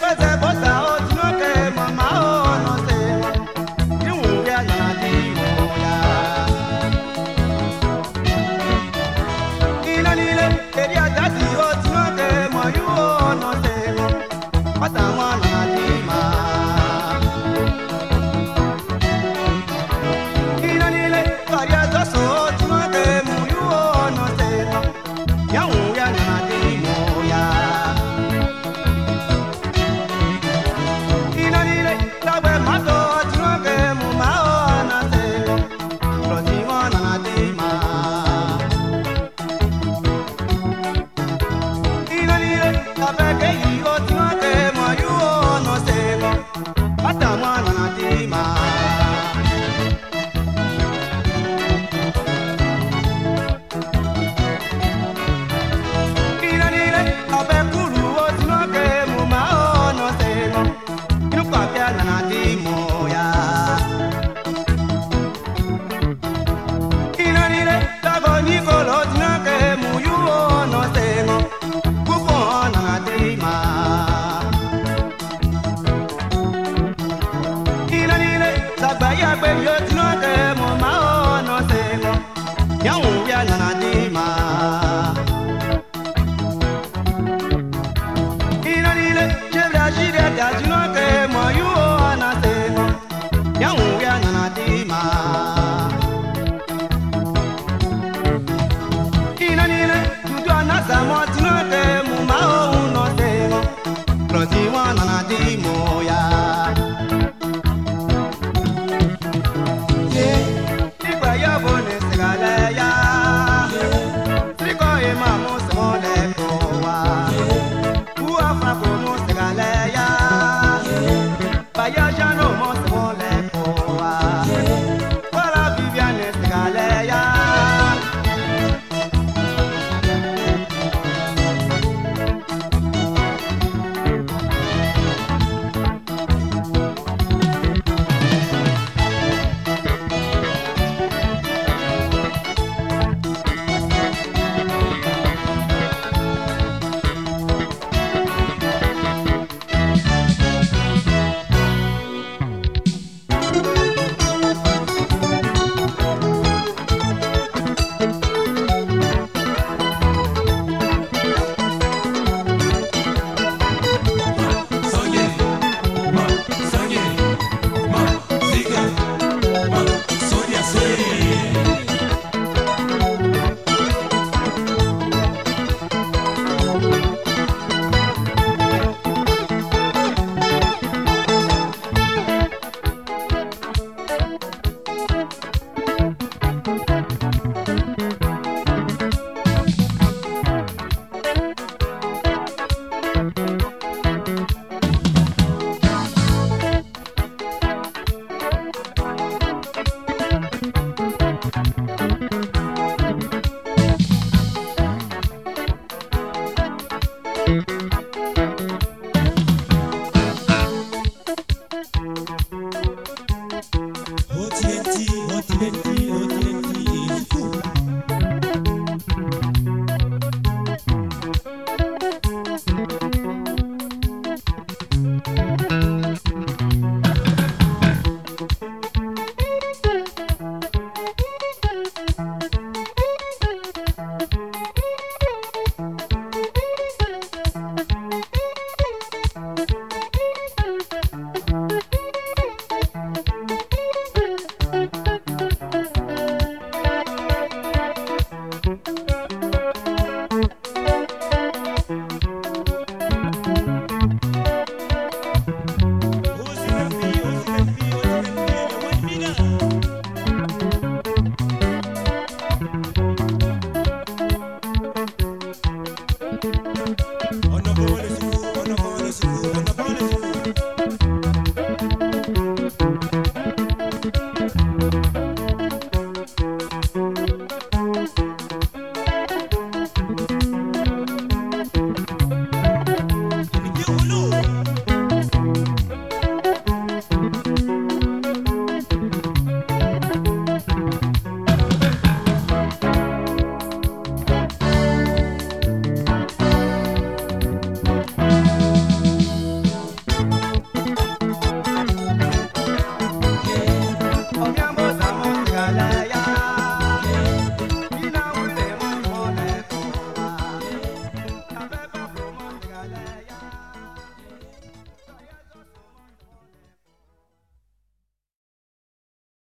Cause I'm Thank